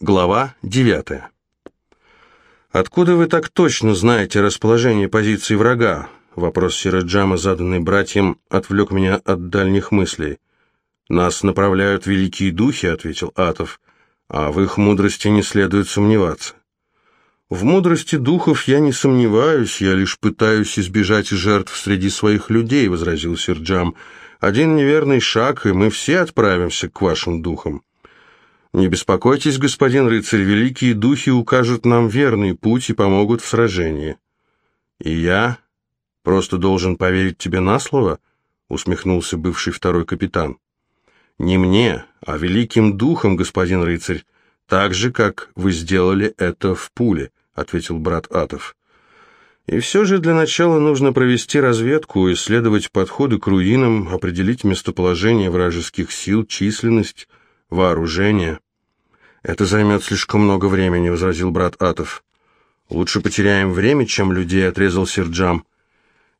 Глава 9. «Откуда вы так точно знаете расположение позиций врага?» Вопрос Сираджама, заданный братьям, отвлек меня от дальних мыслей. «Нас направляют великие духи», — ответил Атов, — «а в их мудрости не следует сомневаться». «В мудрости духов я не сомневаюсь, я лишь пытаюсь избежать жертв среди своих людей», — возразил Сирджам. «Один неверный шаг, и мы все отправимся к вашим духам». «Не беспокойтесь, господин рыцарь, великие духи укажут нам верный путь и помогут в сражении». «И я просто должен поверить тебе на слово?» — усмехнулся бывший второй капитан. «Не мне, а великим духом, господин рыцарь, так же, как вы сделали это в пуле», — ответил брат Атов. «И все же для начала нужно провести разведку, исследовать подходы к руинам, определить местоположение вражеских сил, численность, вооружение. «Это займет слишком много времени», — возразил брат Атов. «Лучше потеряем время, чем людей», — отрезал Серджам.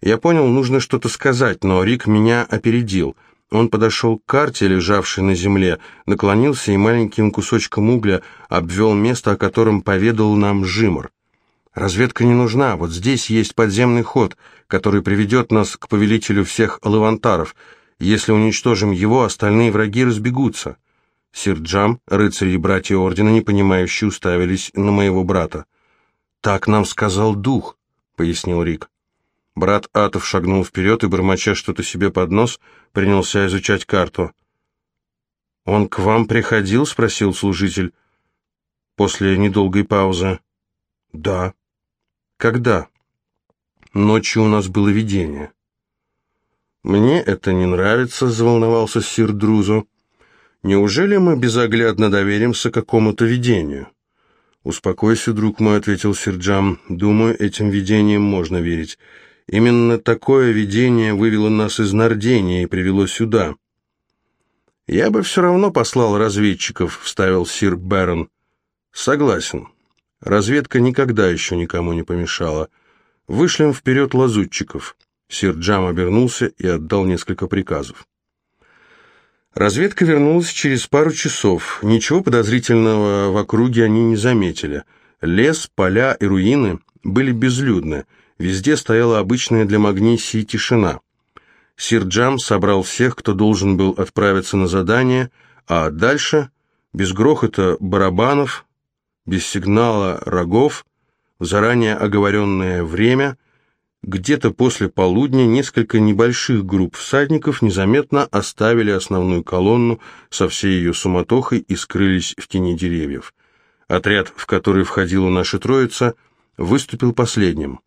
Я понял, нужно что-то сказать, но Рик меня опередил. Он подошел к карте, лежавшей на земле, наклонился и маленьким кусочком угля обвел место, о котором поведал нам Жимор. «Разведка не нужна, вот здесь есть подземный ход, который приведет нас к повелителю всех лавантаров. Если уничтожим его, остальные враги разбегутся». Сирджам, рыцари и братья ордена, непонимающе уставились на моего брата. «Так нам сказал дух», — пояснил Рик. Брат Атов шагнул вперед и, бормоча что-то себе под нос, принялся изучать карту. «Он к вам приходил?» — спросил служитель после недолгой паузы. «Да». «Когда?» «Ночью у нас было видение». «Мне это не нравится», — заволновался сир Друзу. Неужели мы безоглядно доверимся какому-то видению? Успокойся, друг мой, ответил Серджам. Думаю, этим видениям можно верить. Именно такое видение вывело нас из Нардения и привело сюда. Я бы все равно послал разведчиков, вставил сир Бэрон. Согласен. Разведка никогда еще никому не помешала. Вышлем вперед лазутчиков. Сир Джам обернулся и отдал несколько приказов. Разведка вернулась через пару часов. Ничего подозрительного в округе они не заметили. Лес, поля и руины были безлюдны. Везде стояла обычная для Магнисии тишина. Сирджам собрал всех, кто должен был отправиться на задание, а дальше, без грохота барабанов, без сигнала рогов, в заранее оговоренное время – где-то после полудня несколько небольших групп всадников незаметно оставили основную колонну со всей ее суматохой и скрылись в тени деревьев. Отряд, в который входила наша троица, выступил последним.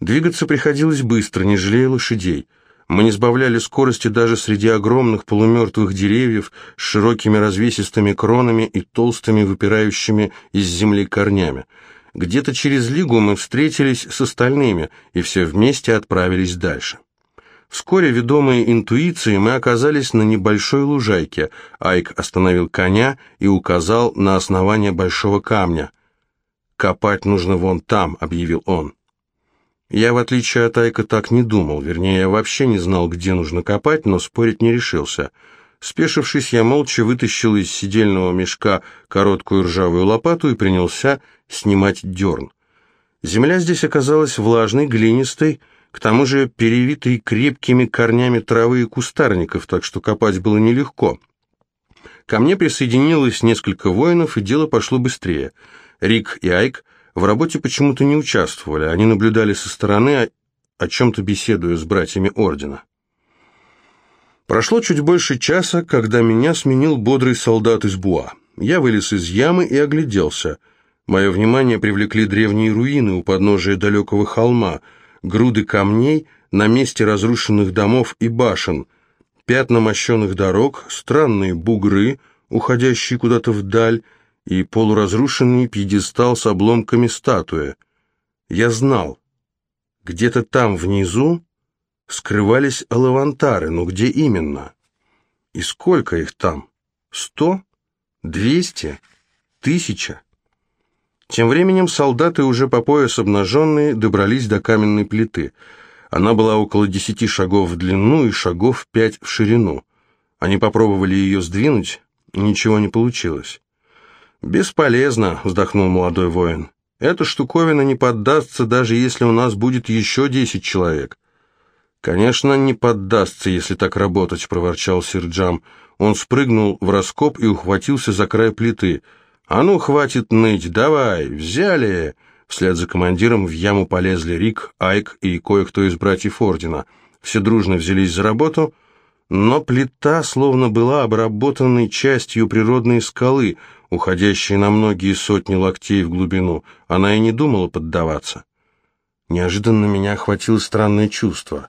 Двигаться приходилось быстро, не жалея лошадей. Мы не сбавляли скорости даже среди огромных полумертвых деревьев с широкими развесистыми кронами и толстыми выпирающими из земли корнями. Где-то через лигу мы встретились с остальными, и все вместе отправились дальше. Вскоре, ведомые интуицией, мы оказались на небольшой лужайке. Айк остановил коня и указал на основание большого камня. «Копать нужно вон там», — объявил он. Я, в отличие от Айка, так не думал, вернее, я вообще не знал, где нужно копать, но спорить не решился. Спешившись, я молча вытащил из сидельного мешка короткую ржавую лопату и принялся снимать дерн. Земля здесь оказалась влажной, глинистой, к тому же перевитой крепкими корнями травы и кустарников, так что копать было нелегко. Ко мне присоединилось несколько воинов, и дело пошло быстрее. Рик и Айк в работе почему-то не участвовали, они наблюдали со стороны, о чем-то беседуя с братьями Ордена. Прошло чуть больше часа, когда меня сменил бодрый солдат из Буа. Я вылез из ямы и огляделся – Мое внимание привлекли древние руины у подножия далекого холма, груды камней на месте разрушенных домов и башен, пятна мощенных дорог, странные бугры, уходящие куда-то вдаль, и полуразрушенный пьедестал с обломками статуи. Я знал, где-то там внизу скрывались алавантары, но где именно? И сколько их там? Сто? Двести? Тысяча? Тем временем солдаты, уже по пояс обнаженные, добрались до каменной плиты. Она была около десяти шагов в длину и шагов пять в ширину. Они попробовали ее сдвинуть, ничего не получилось. «Бесполезно», — вздохнул молодой воин. «Эта штуковина не поддастся, даже если у нас будет еще десять человек». «Конечно, не поддастся, если так работать», — проворчал Сирджам. Он спрыгнул в раскоп и ухватился за край плиты. «А ну, хватит ныть, давай, взяли!» Вслед за командиром в яму полезли Рик, Айк и кое-кто из братьев Ордена. Все дружно взялись за работу, но плита словно была обработанной частью природной скалы, уходящей на многие сотни локтей в глубину. Она и не думала поддаваться. Неожиданно меня охватило странное чувство.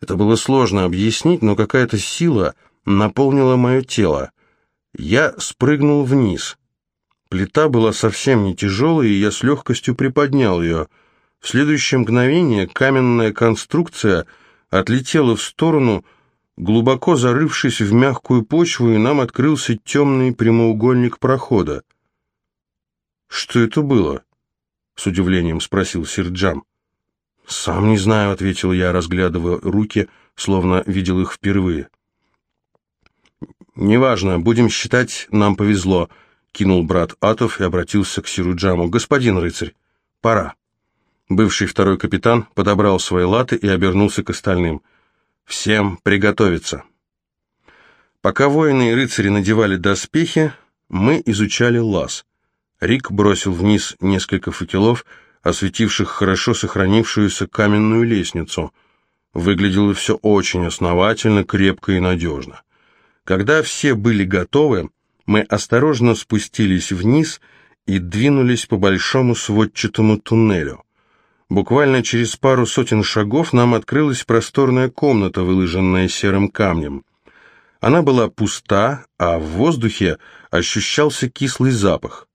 Это было сложно объяснить, но какая-то сила наполнила мое тело. Я спрыгнул вниз. Плита была совсем не тяжелой, и я с легкостью приподнял ее. В следующее мгновение каменная конструкция отлетела в сторону, глубоко зарывшись в мягкую почву, и нам открылся темный прямоугольник прохода. «Что это было?» — с удивлением спросил Сирджам. «Сам не знаю», — ответил я, разглядывая руки, словно видел их впервые. «Неважно, будем считать, нам повезло», — кинул брат Атов и обратился к Сируджаму. «Господин рыцарь, пора». Бывший второй капитан подобрал свои латы и обернулся к остальным. «Всем приготовиться». Пока воины и рыцари надевали доспехи, мы изучали лаз. Рик бросил вниз несколько факелов, осветивших хорошо сохранившуюся каменную лестницу. Выглядело все очень основательно, крепко и надежно. Когда все были готовы, мы осторожно спустились вниз и двинулись по большому сводчатому туннелю. Буквально через пару сотен шагов нам открылась просторная комната, выложенная серым камнем. Она была пуста, а в воздухе ощущался кислый запах.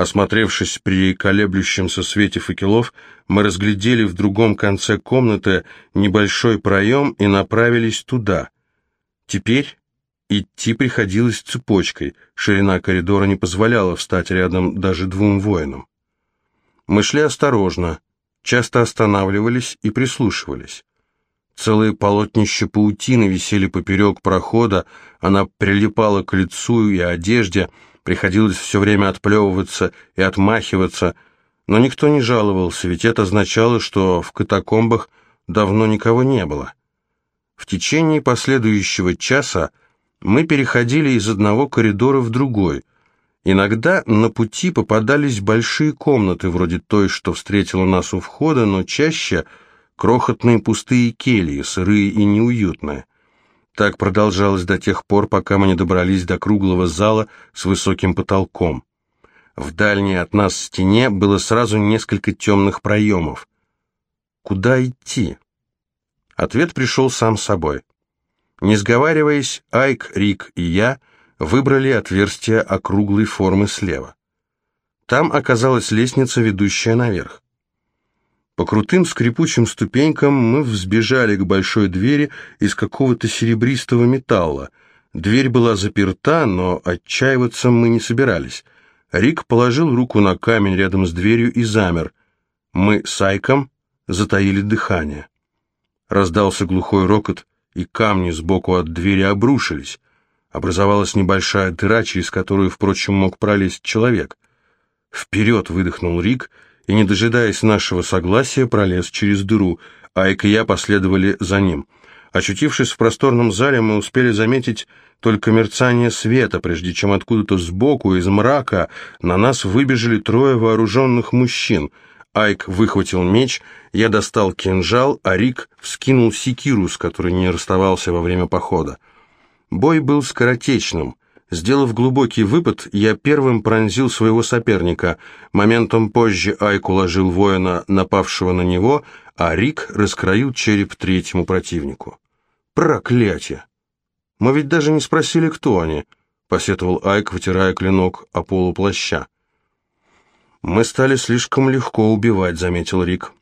Осмотревшись при колеблющемся свете факелов, мы разглядели в другом конце комнаты небольшой проем и направились туда. Теперь идти приходилось цепочкой, ширина коридора не позволяла встать рядом даже двум воинам. Мы шли осторожно, часто останавливались и прислушивались. Целые полотнища паутины висели поперек прохода, она прилипала к лицу и одежде, Приходилось все время отплевываться и отмахиваться, но никто не жаловался, ведь это означало, что в катакомбах давно никого не было. В течение последующего часа мы переходили из одного коридора в другой. Иногда на пути попадались большие комнаты, вроде той, что встретила нас у входа, но чаще крохотные пустые кельи, сырые и неуютные. Так продолжалось до тех пор, пока мы не добрались до круглого зала с высоким потолком. В дальней от нас стене было сразу несколько темных проемов. Куда идти? Ответ пришел сам собой. Не сговариваясь, Айк, Рик и я выбрали отверстие округлой формы слева. Там оказалась лестница, ведущая наверх. По крутым скрипучим ступенькам мы взбежали к большой двери из какого-то серебристого металла. Дверь была заперта, но отчаиваться мы не собирались. Рик положил руку на камень рядом с дверью и замер. Мы с Айком затаили дыхание. Раздался глухой рокот, и камни сбоку от двери обрушились. Образовалась небольшая дыра, через которую, впрочем, мог пролезть человек. Вперед выдохнул Рик — и, не дожидаясь нашего согласия, пролез через дыру. Айк и я последовали за ним. Очутившись в просторном зале, мы успели заметить только мерцание света, прежде чем откуда-то сбоку, из мрака, на нас выбежали трое вооруженных мужчин. Айк выхватил меч, я достал кинжал, а Рик вскинул секиру, с которой не расставался во время похода. Бой был скоротечным. Сделав глубокий выпад, я первым пронзил своего соперника. Моментом позже Айк уложил воина, напавшего на него, а Рик раскроил череп третьему противнику. «Проклятие! Мы ведь даже не спросили, кто они», — посетовал Айк, вытирая клинок о полу плаща. «Мы стали слишком легко убивать», — заметил Рик.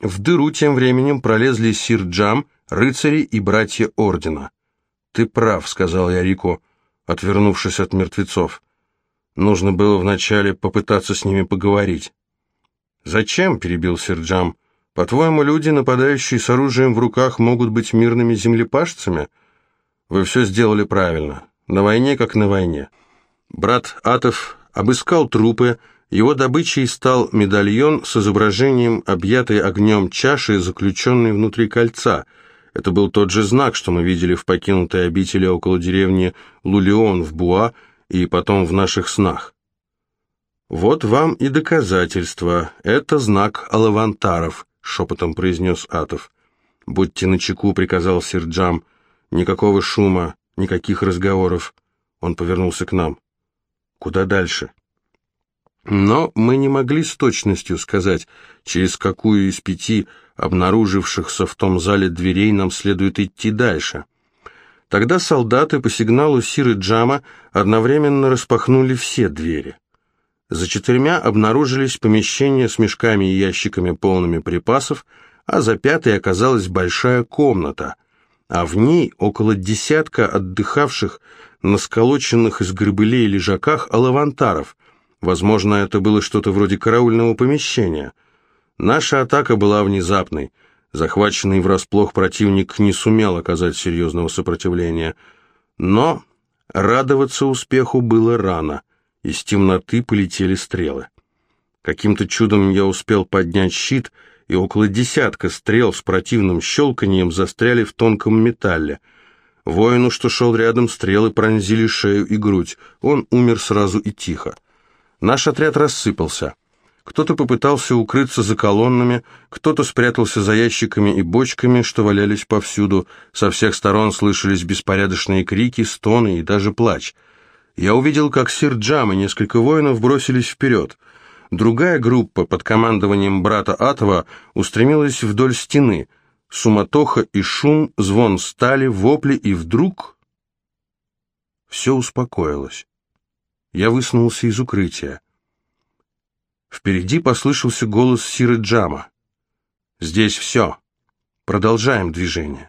В дыру тем временем пролезли Сир Джам, рыцари и братья Ордена. «Ты прав», — сказал я Рику, — отвернувшись от мертвецов. Нужно было вначале попытаться с ними поговорить. «Зачем?» — перебил Серджам. «По-твоему, люди, нападающие с оружием в руках, могут быть мирными землепашцами? Вы все сделали правильно. На войне, как на войне». Брат Атов обыскал трупы, его добычей стал медальон с изображением объятой огнем чаши, заключенной внутри кольца. Это был тот же знак, что мы видели в покинутой обители около деревни Лулеон в Буа и потом в наших снах. «Вот вам и доказательство. Это знак Алавантаров», — шепотом произнес Атов. «Будьте начеку», — приказал Сирджам. «Никакого шума, никаких разговоров». Он повернулся к нам. «Куда дальше?» Но мы не могли с точностью сказать, через какую из пяти обнаружившихся в том зале дверей нам следует идти дальше. Тогда солдаты по сигналу Сиры Джама одновременно распахнули все двери. За четырьмя обнаружились помещения с мешками и ящиками полными припасов, а за пятой оказалась большая комната, а в ней около десятка отдыхавших на сколоченных из грабылей лежаках алавантаров – Возможно, это было что-то вроде караульного помещения. Наша атака была внезапной. Захваченный врасплох противник не сумел оказать серьезного сопротивления. Но радоваться успеху было рано. Из темноты полетели стрелы. Каким-то чудом я успел поднять щит, и около десятка стрел с противным щелканием застряли в тонком металле. Воину, что шел рядом, стрелы пронзили шею и грудь. Он умер сразу и тихо. Наш отряд рассыпался. Кто-то попытался укрыться за колоннами, кто-то спрятался за ящиками и бочками, что валялись повсюду. Со всех сторон слышались беспорядочные крики, стоны и даже плач. Я увидел, как сир Джам и несколько воинов бросились вперед. Другая группа под командованием брата Атова устремилась вдоль стены. Суматоха и шум, звон стали, вопли, и вдруг... Все успокоилось. Я высунулся из укрытия. Впереди послышался голос Сиры Джама. «Здесь все. Продолжаем движение».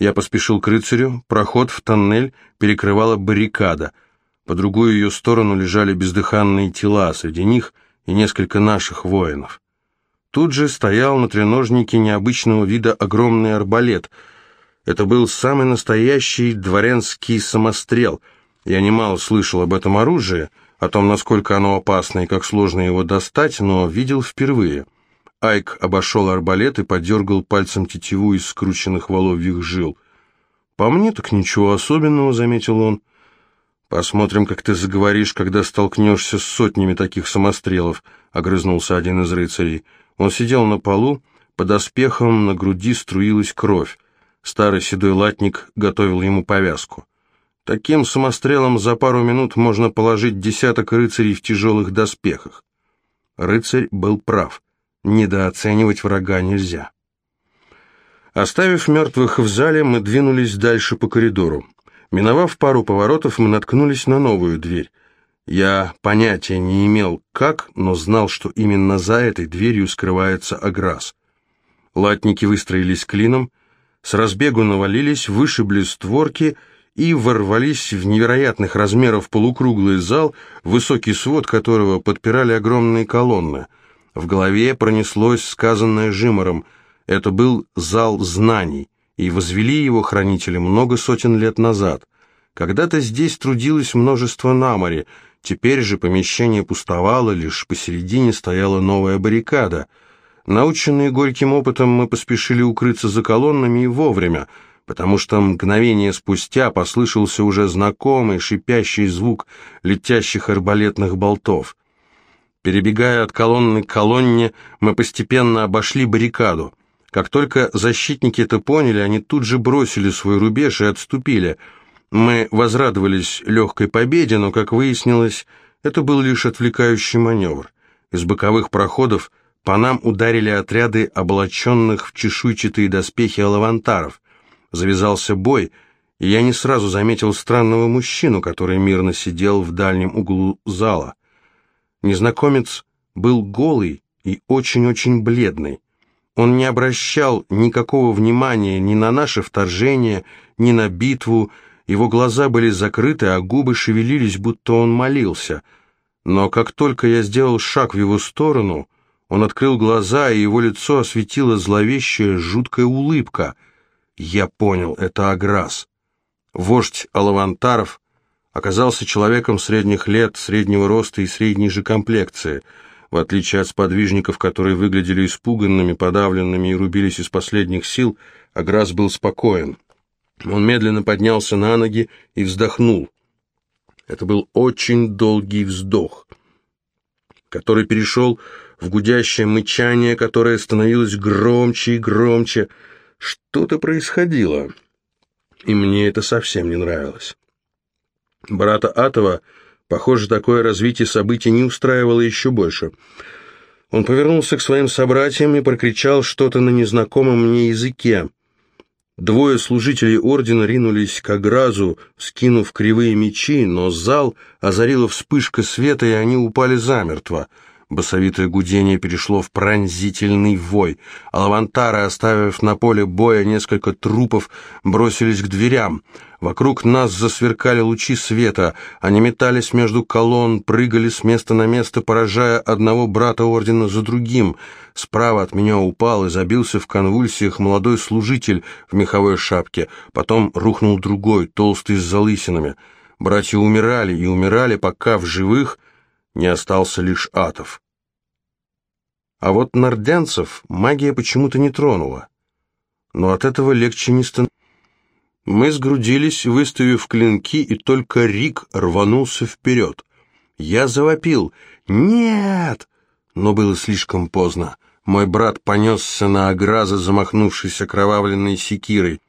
Я поспешил к рыцарю, проход в тоннель перекрывала баррикада. По другую ее сторону лежали бездыханные тела, среди них и несколько наших воинов. Тут же стоял на треножнике необычного вида огромный арбалет. Это был самый настоящий дворянский самострел — я немало слышал об этом оружии, о том, насколько оно опасно и как сложно его достать, но видел впервые. Айк обошел арбалет и подергал пальцем тетиву из скрученных воловьих жил. «По мне так ничего особенного», — заметил он. «Посмотрим, как ты заговоришь, когда столкнешься с сотнями таких самострелов», — огрызнулся один из рыцарей. Он сидел на полу, под оспехом на груди струилась кровь. Старый седой латник готовил ему повязку. Таким самострелом за пару минут можно положить десяток рыцарей в тяжелых доспехах. Рыцарь был прав. Недооценивать врага нельзя. Оставив мертвых в зале, мы двинулись дальше по коридору. Миновав пару поворотов, мы наткнулись на новую дверь. Я понятия не имел, как, но знал, что именно за этой дверью скрывается Аграс. Латники выстроились клином, с разбегу навалились, вышибли створки и ворвались в невероятных размеров полукруглый зал, высокий свод которого подпирали огромные колонны. В голове пронеслось сказанное Жимором. Это был зал знаний, и возвели его хранители много сотен лет назад. Когда-то здесь трудилось множество намори, теперь же помещение пустовало, лишь посередине стояла новая баррикада. Наученные горьким опытом, мы поспешили укрыться за колоннами и вовремя — потому что мгновение спустя послышался уже знакомый шипящий звук летящих арбалетных болтов. Перебегая от колонны к колонне, мы постепенно обошли баррикаду. Как только защитники это поняли, они тут же бросили свой рубеж и отступили. Мы возрадовались легкой победе, но, как выяснилось, это был лишь отвлекающий маневр. Из боковых проходов по нам ударили отряды облаченных в чешуйчатые доспехи алавантаров завязался бой, и я не сразу заметил странного мужчину, который мирно сидел в дальнем углу зала. Незнакомец был голый и очень-очень бледный. Он не обращал никакого внимания ни на наше вторжение, ни на битву, его глаза были закрыты, а губы шевелились, будто он молился. Но как только я сделал шаг в его сторону, он открыл глаза, и его лицо осветила зловещая, жуткая улыбка — я понял, это Аграс. Вождь Алавантаров, оказался человеком средних лет, среднего роста и средней же комплекции. В отличие от сподвижников, которые выглядели испуганными, подавленными и рубились из последних сил, Аграс был спокоен. Он медленно поднялся на ноги и вздохнул. Это был очень долгий вздох, который перешел в гудящее мычание, которое становилось громче и громче. Что-то происходило, и мне это совсем не нравилось. Брата Атова, похоже, такое развитие событий не устраивало еще больше. Он повернулся к своим собратьям и прокричал что-то на незнакомом мне языке. Двое служителей ордена ринулись к огразу, скинув кривые мечи, но зал озарила вспышка света, и они упали замертво — Басовитое гудение перешло в пронзительный вой. Алавантары, оставив на поле боя несколько трупов, бросились к дверям. Вокруг нас засверкали лучи света. Они метались между колонн, прыгали с места на место, поражая одного брата ордена за другим. Справа от меня упал и забился в конвульсиях молодой служитель в меховой шапке. Потом рухнул другой, толстый с залысинами. Братья умирали и умирали, пока в живых не остался лишь Атов. А вот нордянцев магия почему-то не тронула. Но от этого легче не становилось. Мы сгрудились, выставив клинки, и только Рик рванулся вперед. Я завопил «Нет!», но было слишком поздно. Мой брат понесся на ограза, замахнувшись окровавленной секирой.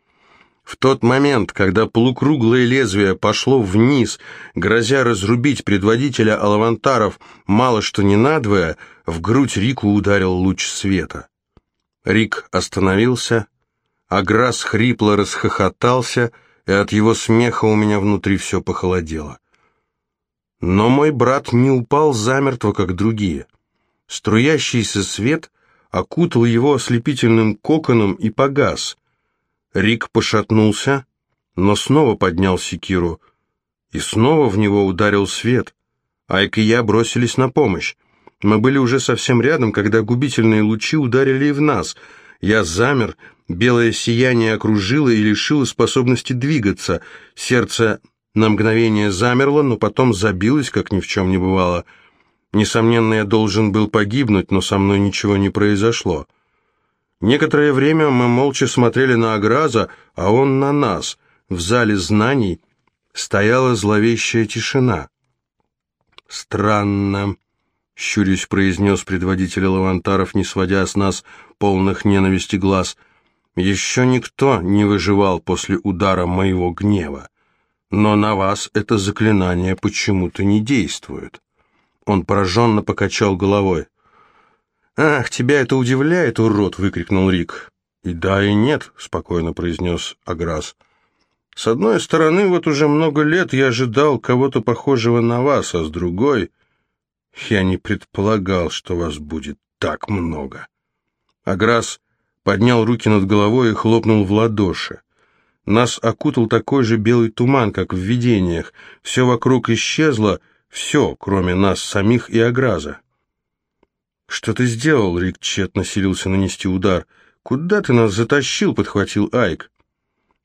В тот момент, когда полукруглое лезвие пошло вниз, грозя разрубить предводителя алавантаров мало что не надвое, в грудь Рику ударил луч света. Рик остановился, а Грасс хрипло расхохотался, и от его смеха у меня внутри все похолодело. Но мой брат не упал замертво, как другие. Струящийся свет окутал его ослепительным коконом и погас — Рик пошатнулся, но снова поднял секиру, и снова в него ударил свет. Айк и я бросились на помощь. Мы были уже совсем рядом, когда губительные лучи ударили и в нас. Я замер, белое сияние окружило и лишило способности двигаться. Сердце на мгновение замерло, но потом забилось, как ни в чем не бывало. Несомненно, я должен был погибнуть, но со мной ничего не произошло. Некоторое время мы молча смотрели на Аграза, а он на нас. В зале знаний стояла зловещая тишина. «Странно», — щурясь произнес предводитель Лавантаров, не сводя с нас полных ненависти глаз. «Еще никто не выживал после удара моего гнева. Но на вас это заклинание почему-то не действует». Он пораженно покачал головой. «Ах, тебя это удивляет, урод!» — выкрикнул Рик. «И да, и нет», — спокойно произнес Аграс. «С одной стороны, вот уже много лет я ожидал кого-то похожего на вас, а с другой... Я не предполагал, что вас будет так много». Аграс поднял руки над головой и хлопнул в ладоши. Нас окутал такой же белый туман, как в видениях. Все вокруг исчезло, все, кроме нас самих и Аграза. «Что ты сделал?» — Рик тщетно силился нанести удар. «Куда ты нас затащил?» — подхватил Айк.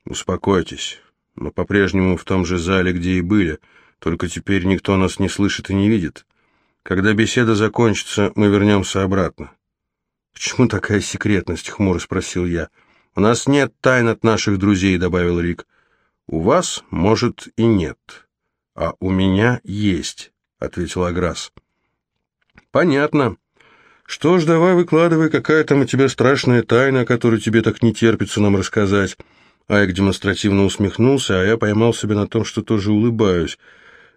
«Успокойтесь. Мы по-прежнему в том же зале, где и были, только теперь никто нас не слышит и не видит. Когда беседа закончится, мы вернемся обратно». «Почему такая секретность?» — хмуро спросил я. «У нас нет тайн от наших друзей», — добавил Рик. «У вас, может, и нет, а у меня есть», — ответил Аграс. «Понятно. «Что ж, давай выкладывай, какая там у тебя страшная тайна, о которой тебе так не терпится нам рассказать». Айк демонстративно усмехнулся, а я поймал себя на том, что тоже улыбаюсь.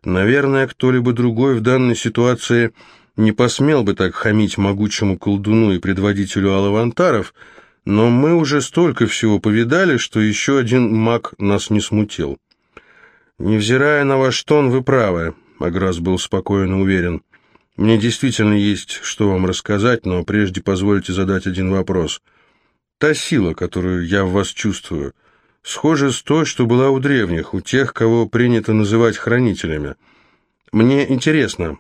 Наверное, кто-либо другой в данной ситуации не посмел бы так хамить могучему колдуну и предводителю алавантаров, но мы уже столько всего повидали, что еще один маг нас не смутил. «Невзирая на ваш тон, вы правы», — Аграс был спокойно уверен. Мне действительно есть что вам рассказать, но прежде позвольте задать один вопрос. Та сила, которую я в вас чувствую, схожа с той, что была у древних, у тех, кого принято называть хранителями. Мне интересно,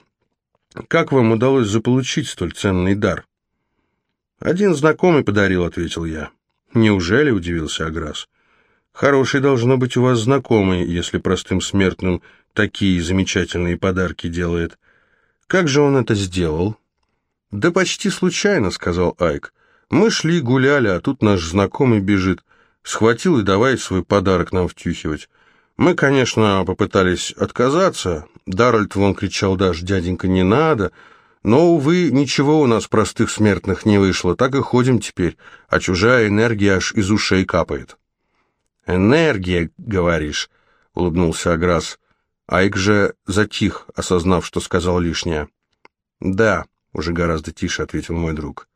как вам удалось заполучить столь ценный дар? Один знакомый подарил, ответил я. Неужели, удивился Аграс. Хороший должно быть у вас знакомый, если простым смертным такие замечательные подарки делает. Как же он это сделал?» «Да почти случайно», — сказал Айк. «Мы шли, гуляли, а тут наш знакомый бежит. Схватил и давай свой подарок нам втюхивать. Мы, конечно, попытались отказаться. Даральд вон кричал даже, дяденька, не надо. Но, увы, ничего у нас простых смертных не вышло. Так и ходим теперь, а чужая энергия аж из ушей капает. «Энергия, говоришь?» — улыбнулся Аграс. Айк же затих, осознав, что сказал лишнее. «Да», — уже гораздо тише ответил мой друг.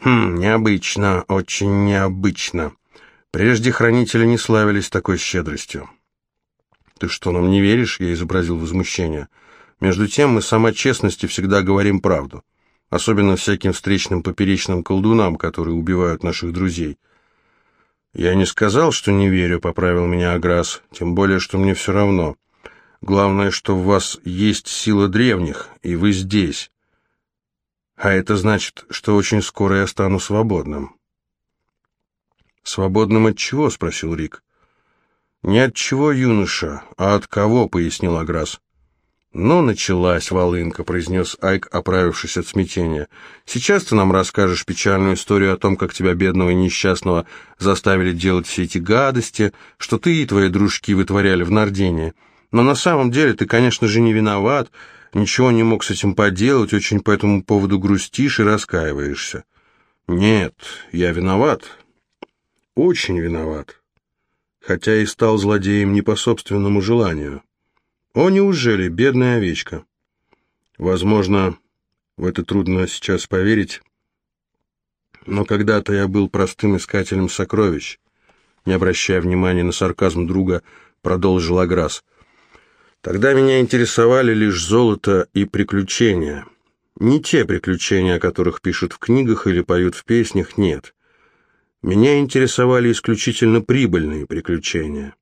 «Хм, необычно, очень необычно. Прежде хранители не славились такой щедростью». «Ты что, нам не веришь?» — я изобразил возмущение. «Между тем мы сама честности всегда говорим правду, особенно всяким встречным поперечным колдунам, которые убивают наших друзей». «Я не сказал, что не верю», — поправил меня Аграс, «тем более, что мне все равно. Главное, что в вас есть сила древних, и вы здесь. А это значит, что очень скоро я стану свободным». «Свободным от чего?» — спросил Рик. «Не от чего, юноша, а от кого?» — пояснил Аграс. «Ну, началась волынка», — произнес Айк, оправившись от смятения. «Сейчас ты нам расскажешь печальную историю о том, как тебя, бедного и несчастного, заставили делать все эти гадости, что ты и твои дружки вытворяли в Нардении. Но на самом деле ты, конечно же, не виноват, ничего не мог с этим поделать, очень по этому поводу грустишь и раскаиваешься». «Нет, я виноват, очень виноват» хотя и стал злодеем не по собственному желанию. О, неужели, бедная овечка? Возможно, в это трудно сейчас поверить, но когда-то я был простым искателем сокровищ. Не обращая внимания на сарказм друга, продолжил Аграс. Тогда меня интересовали лишь золото и приключения. Не те приключения, о которых пишут в книгах или поют в песнях, нет. Меня интересовали исключительно прибыльные приключения.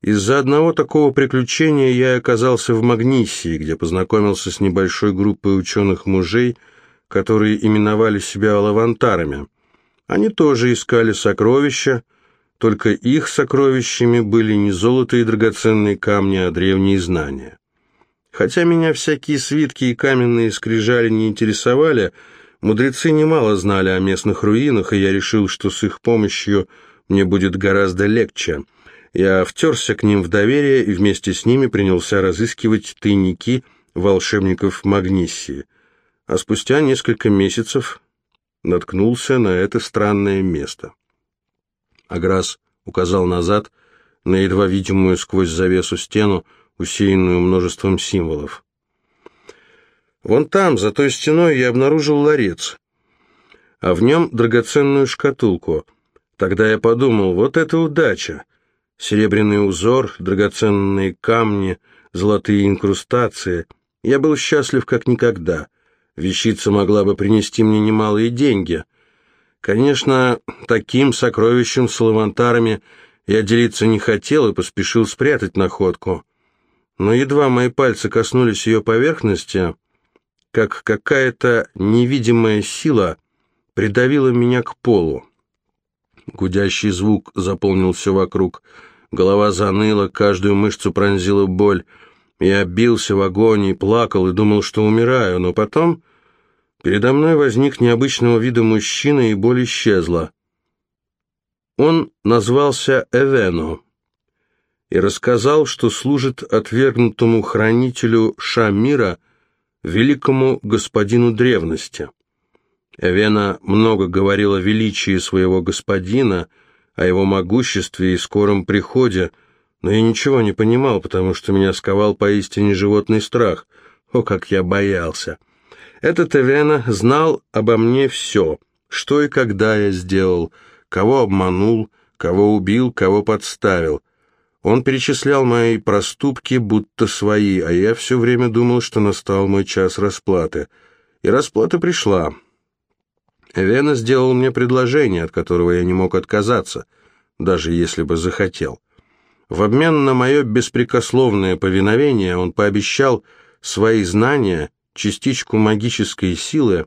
Из-за одного такого приключения я оказался в Магнисии, где познакомился с небольшой группой ученых-мужей, которые именовали себя лавантарами. Они тоже искали сокровища, только их сокровищами были не золото и драгоценные камни, а древние знания. Хотя меня всякие свитки и каменные скрижали не интересовали, Мудрецы немало знали о местных руинах, и я решил, что с их помощью мне будет гораздо легче. Я втерся к ним в доверие и вместе с ними принялся разыскивать тайники волшебников Магнисии. А спустя несколько месяцев наткнулся на это странное место. Аграс указал назад на едва видимую сквозь завесу стену, усеянную множеством символов. Вон там, за той стеной, я обнаружил ларец, а в нем драгоценную шкатулку. Тогда я подумал, вот это удача. Серебряный узор, драгоценные камни, золотые инкрустации. Я был счастлив как никогда. Вещица могла бы принести мне немалые деньги. Конечно, таким сокровищем с лавантарами я делиться не хотел и поспешил спрятать находку. Но едва мои пальцы коснулись ее поверхности, как какая-то невидимая сила придавила меня к полу. Гудящий звук заполнил все вокруг. Голова заныла, каждую мышцу пронзила боль. Я бился в агонии, плакал и думал, что умираю, но потом передо мной возник необычного вида мужчина, и боль исчезла. Он назвался Эвено и рассказал, что служит отвергнутому хранителю Шамира – великому господину древности. Эвена много говорила о величии своего господина, о его могуществе и скором приходе, но я ничего не понимал, потому что меня сковал поистине животный страх. О, как я боялся! Этот Эвена знал обо мне все, что и когда я сделал, кого обманул, кого убил, кого подставил — он перечислял мои проступки, будто свои, а я все время думал, что настал мой час расплаты. И расплата пришла. Вена сделал мне предложение, от которого я не мог отказаться, даже если бы захотел. В обмен на мое беспрекословное повиновение он пообещал свои знания, частичку магической силы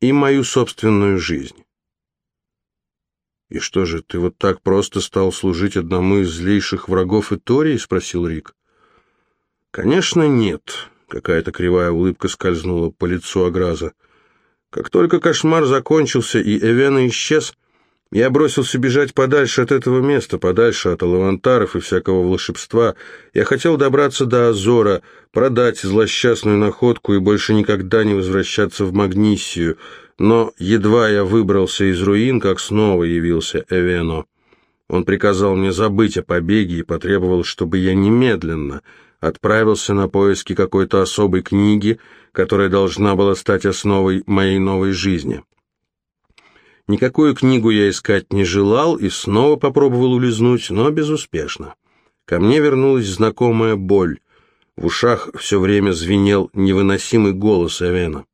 и мою собственную жизнь. «И что же, ты вот так просто стал служить одному из злейших врагов Итории?» — спросил Рик. Конечно, нет. Какая-то кривая улыбка скользнула по лицу Аграза. Как только кошмар закончился и Эвена исчез, я бросился бежать подальше от этого места, подальше от алавантаров и всякого волшебства. Я хотел добраться до Азора, продать злосчастную находку и больше никогда не возвращаться в Магнисию. Но едва я выбрался из руин, как снова явился Эвено. Он приказал мне забыть о побеге и потребовал, чтобы я немедленно отправился на поиски какой-то особой книги, которая должна была стать основой моей новой жизни. Никакую книгу я искать не желал и снова попробовал улизнуть, но безуспешно. Ко мне вернулась знакомая боль. В ушах все время звенел невыносимый голос Эвена.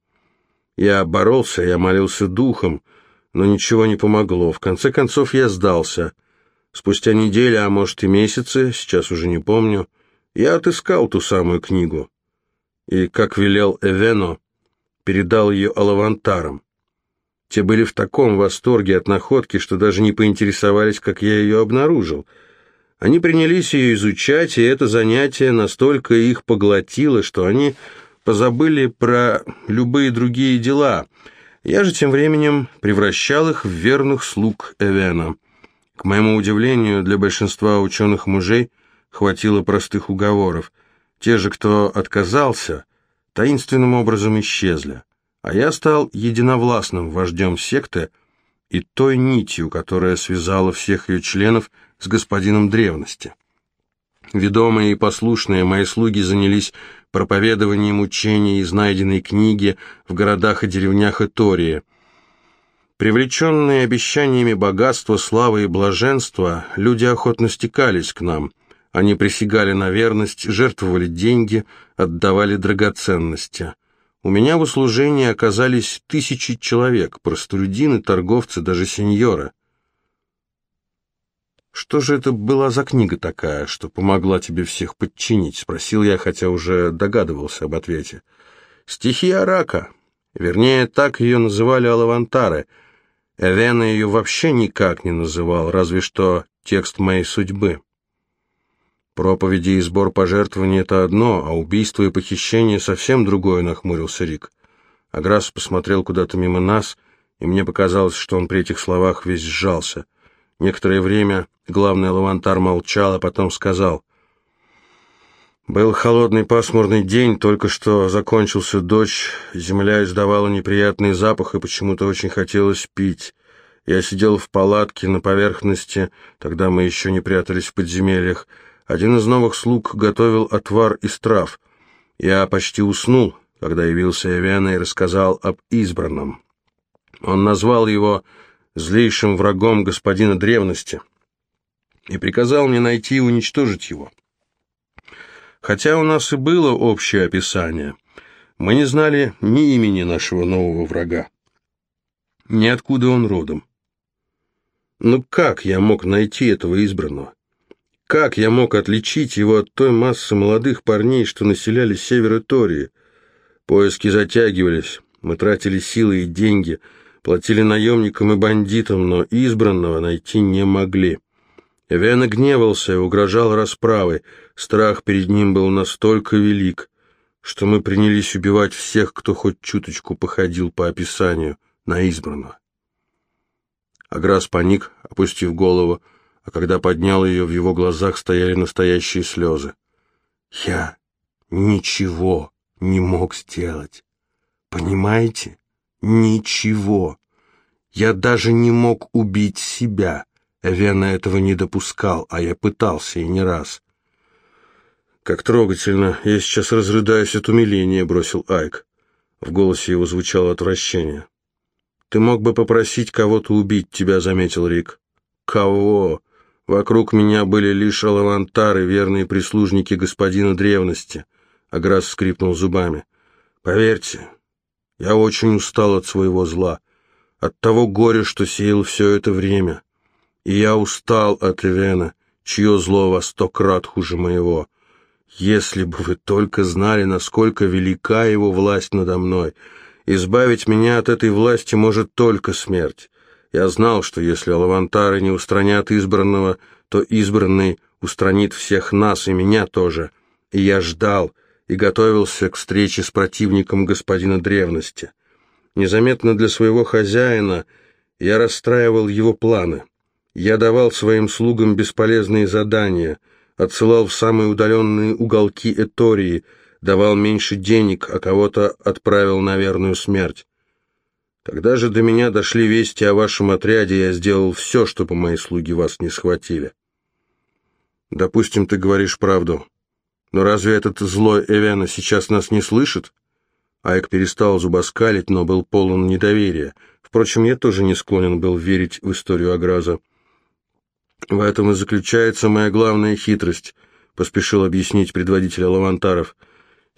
Я боролся, я молился духом, но ничего не помогло. В конце концов я сдался. Спустя недели, а может и месяцы, сейчас уже не помню, я отыскал ту самую книгу. И, как велел Эвено, передал ее Алавантарам. Те были в таком восторге от находки, что даже не поинтересовались, как я ее обнаружил. Они принялись ее изучать, и это занятие настолько их поглотило, что они позабыли про любые другие дела. Я же тем временем превращал их в верных слуг Эвена. К моему удивлению, для большинства ученых мужей хватило простых уговоров. Те же, кто отказался, таинственным образом исчезли а я стал единовластным вождем секты и той нитью, которая связала всех ее членов с господином древности. Ведомые и послушные мои слуги занялись проповедованием учений из найденной книги в городах и деревнях Этории. Привлеченные обещаниями богатства, славы и блаженства, люди охотно стекались к нам. Они присягали на верность, жертвовали деньги, отдавали драгоценности – у меня в услужении оказались тысячи человек, простолюдины, торговцы, даже сеньоры. «Что же это была за книга такая, что помогла тебе всех подчинить?» — спросил я, хотя уже догадывался об ответе. «Стихия рака. Вернее, так ее называли алавантары. Эвена ее вообще никак не называл, разве что текст моей судьбы». Проповеди и сбор пожертвований — это одно, а убийство и похищение — совсем другое, — нахмурился Рик. Аграс посмотрел куда-то мимо нас, и мне показалось, что он при этих словах весь сжался. Некоторое время главный лавантар молчал, а потом сказал. «Был холодный пасмурный день, только что закончился дождь, земля издавала неприятный запах, и почему-то очень хотелось пить». Я сидел в палатке на поверхности, тогда мы еще не прятались в подземельях, один из новых слуг готовил отвар из трав. Я почти уснул, когда явился Эвиана и рассказал об избранном. Он назвал его злейшим врагом господина древности и приказал мне найти и уничтожить его. Хотя у нас и было общее описание, мы не знали ни имени нашего нового врага, ни откуда он родом. Но как я мог найти этого избранного? Как я мог отличить его от той массы молодых парней, что населяли север Тории? Поиски затягивались, мы тратили силы и деньги, платили наемникам и бандитам, но избранного найти не могли. Эвен гневался и угрожал расправой, страх перед ним был настолько велик, что мы принялись убивать всех, кто хоть чуточку походил по описанию на избранного. Аграс паник, опустив голову, а когда поднял ее, в его глазах стояли настоящие слезы. «Я ничего не мог сделать. Понимаете? Ничего. Я даже не мог убить себя. Вена этого не допускал, а я пытался и не раз». «Как трогательно! Я сейчас разрыдаюсь от умиления», — бросил Айк. В голосе его звучало отвращение. «Ты мог бы попросить кого-то убить тебя», — заметил Рик. «Кого? Вокруг меня были лишь алавантары, верные прислужники господина древности. Аграс скрипнул зубами. Поверьте, я очень устал от своего зла, от того горя, что сеял все это время. И я устал от Эвена, чье зло во сто крат хуже моего. Если бы вы только знали, насколько велика его власть надо мной. Избавить меня от этой власти может только смерть. Я знал, что если лавантары не устранят избранного, то избранный устранит всех нас и меня тоже. и я ждал и готовился к встрече с противником господина древности. Незаметно для своего хозяина я расстраивал его планы. Я давал своим слугам бесполезные задания, отсылал в самые удаленные уголки Этории, давал меньше денег, а кого-то отправил на верную смерть. Когда же до меня дошли вести о вашем отряде, я сделал все, чтобы мои слуги вас не схватили. Допустим, ты говоришь правду. Но разве этот злой Эвена сейчас нас не слышит? Айк перестал зубоскалить, но был полон недоверия. Впрочем, я тоже не склонен был верить в историю Аграза. «В этом и заключается моя главная хитрость», — поспешил объяснить предводитель Лавантаров.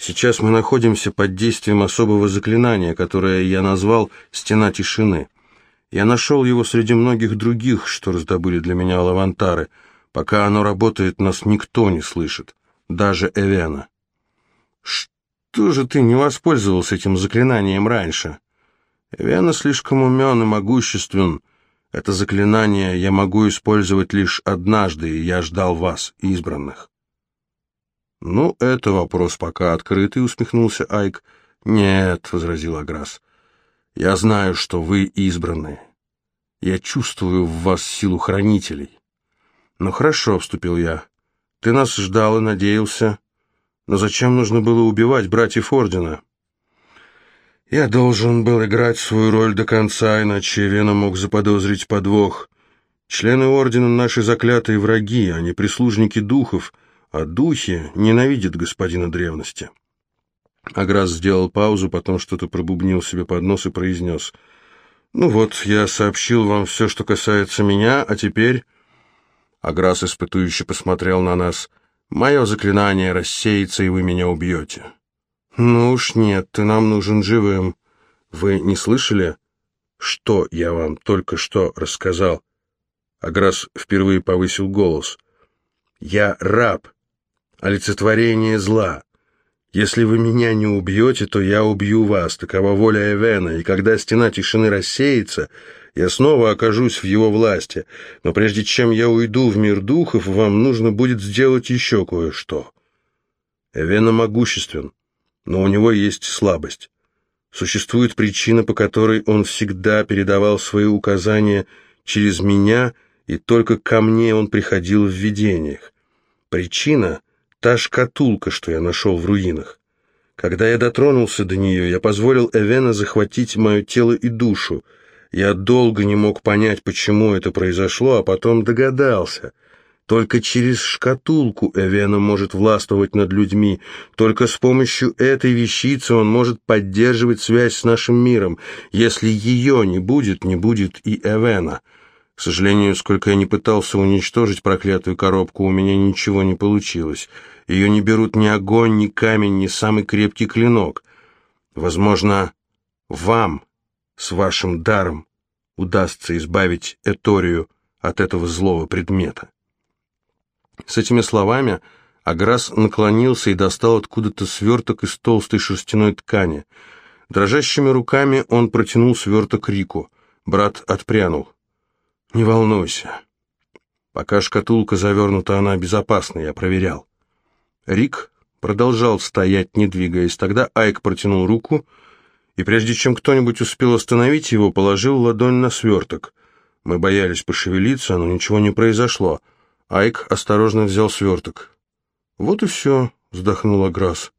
«Сейчас мы находимся под действием особого заклинания, которое я назвал «Стена тишины». Я нашел его среди многих других, что раздобыли для меня Лавантары. Пока оно работает, нас никто не слышит, даже Эвена». «Что же ты не воспользовался этим заклинанием раньше?» «Эвена слишком умен и могуществен». Это заклинание я могу использовать лишь однажды, и я ждал вас, избранных. Ну, это вопрос пока открытый, усмехнулся Айк. Нет, возразил Аграс. Я знаю, что вы избранные. Я чувствую в вас силу хранителей. Ну хорошо, вступил я. Ты нас ждал и надеялся. Но зачем нужно было убивать братьев Ордена? Я должен был играть свою роль до конца, иначе Вена мог заподозрить подвох. Члены Ордена — наши заклятые враги, они прислужники духов, а духи ненавидят господина древности. Аграс сделал паузу, потом что-то пробубнил себе под нос и произнес. «Ну вот, я сообщил вам все, что касается меня, а теперь...» Аграс испытующе посмотрел на нас. «Мое заклинание рассеется, и вы меня убьете». «Ну уж нет, ты нам нужен живым. Вы не слышали, что я вам только что рассказал?» Аграс впервые повысил голос. «Я раб, олицетворение зла. Если вы меня не убьете, то я убью вас, такова воля Эвена, и когда стена тишины рассеется, я снова окажусь в его власти. Но прежде чем я уйду в мир духов, вам нужно будет сделать еще кое-что. Эвена могуществен но у него есть слабость. Существует причина, по которой он всегда передавал свои указания через меня, и только ко мне он приходил в видениях. Причина — та шкатулка, что я нашел в руинах. Когда я дотронулся до нее, я позволил Эвена захватить мое тело и душу. Я долго не мог понять, почему это произошло, а потом догадался — только через шкатулку Эвена может властвовать над людьми. Только с помощью этой вещицы он может поддерживать связь с нашим миром. Если ее не будет, не будет и Эвена. К сожалению, сколько я не пытался уничтожить проклятую коробку, у меня ничего не получилось. Ее не берут ни огонь, ни камень, ни самый крепкий клинок. Возможно, вам с вашим даром удастся избавить Эторию от этого злого предмета. С этими словами Аграс наклонился и достал откуда-то сверток из толстой шерстяной ткани. Дрожащими руками он протянул сверток Рику. Брат отпрянул. «Не волнуйся. Пока шкатулка завернута, она безопасна, я проверял». Рик продолжал стоять, не двигаясь. Тогда Айк протянул руку, и прежде чем кто-нибудь успел остановить его, положил ладонь на сверток. Мы боялись пошевелиться, но ничего не произошло. Айк осторожно взял сверток. «Вот и все», — вздохнула Грасс.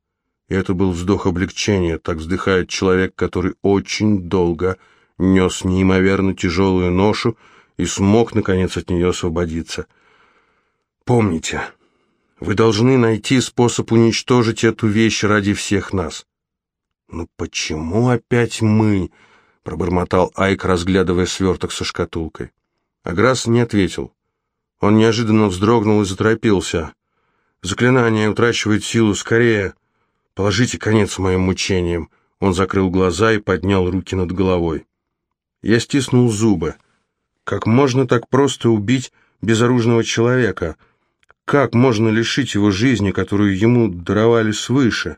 И это был вздох облегчения, так вздыхает человек, который очень долго нес неимоверно тяжелую ношу и смог, наконец, от нее освободиться. «Помните, вы должны найти способ уничтожить эту вещь ради всех нас». «Ну почему опять мы?» — пробормотал Айк, разглядывая сверток со шкатулкой. Аграсс не ответил. Он неожиданно вздрогнул и заторопился. «Заклинание утрачивает силу скорее. Положите конец моим мучениям». Он закрыл глаза и поднял руки над головой. Я стиснул зубы. Как можно так просто убить безоружного человека? Как можно лишить его жизни, которую ему даровали свыше?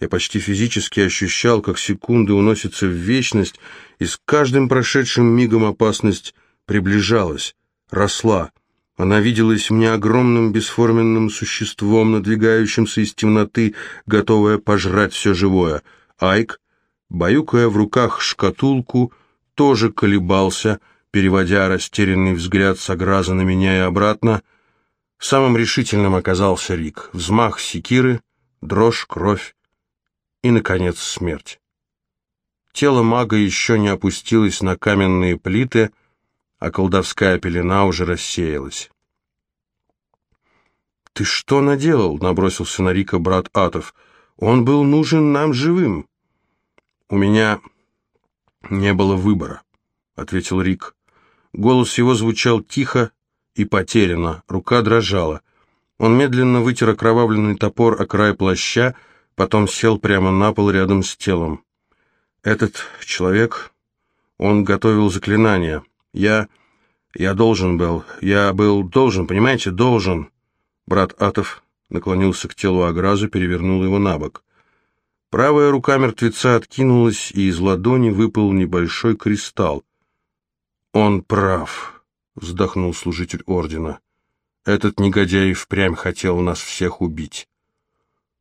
Я почти физически ощущал, как секунды уносятся в вечность, и с каждым прошедшим мигом опасность приближалась, росла. Она виделась мне огромным бесформенным существом, надвигающимся из темноты, готовое пожрать все живое. Айк, баюкая в руках шкатулку, тоже колебался, переводя растерянный взгляд с Аграза на меня и обратно. Самым решительным оказался Рик. Взмах секиры, дрожь, кровь и, наконец, смерть. Тело мага еще не опустилось на каменные плиты, а колдовская пелена уже рассеялась. «Ты что наделал?» — набросился на Рика брат Атов. «Он был нужен нам живым». «У меня не было выбора», — ответил Рик. Голос его звучал тихо и потерянно, рука дрожала. Он медленно вытер окровавленный топор о край плаща, потом сел прямо на пол рядом с телом. Этот человек, он готовил заклинание. Я... я должен был, я был должен, понимаете, должен. Брат Атов наклонился к телу Агразу, перевернул его на бок. Правая рука мертвеца откинулась, и из ладони выпал небольшой кристалл. «Он прав», — вздохнул служитель ордена. «Этот негодяй впрямь хотел нас всех убить».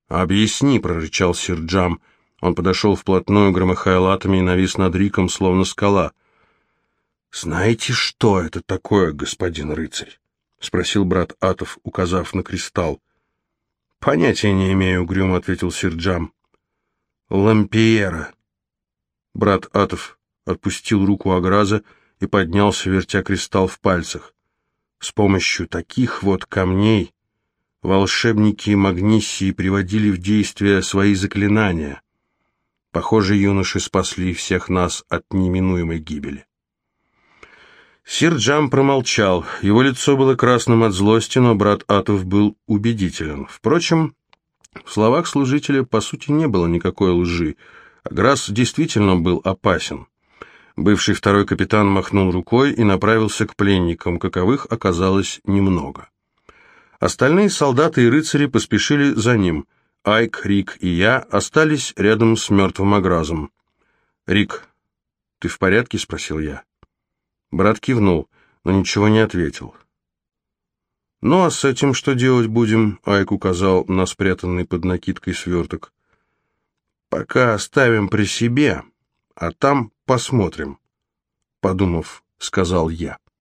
«Объясни», — прорычал сир Джам, — он подошел вплотную, громыхая латами, и навис над Риком, словно скала. «Знаете, что это такое, господин рыцарь?» — спросил брат Атов, указав на кристалл. «Понятия не имею», — угрюмо ответил Сирджам. «Лампиера». Брат Атов отпустил руку Аграза и поднялся, вертя кристалл в пальцах. С помощью таких вот камней волшебники Магнисии приводили в действие свои заклинания. Похоже, юноши спасли всех нас от неминуемой гибели. Сир Джам промолчал. Его лицо было красным от злости, но брат Атов был убедителен. Впрочем, в словах служителя, по сути, не было никакой лжи. Грасс действительно был опасен. Бывший второй капитан махнул рукой и направился к пленникам, каковых оказалось немного. Остальные солдаты и рыцари поспешили за ним – Айк, Рик и я остались рядом с мертвым Агразом. «Рик, ты в порядке?» — спросил я. Брат кивнул, но ничего не ответил. «Ну а с этим что делать будем?» — Айк указал на спрятанный под накидкой сверток. «Пока оставим при себе, а там посмотрим», — подумав, сказал я.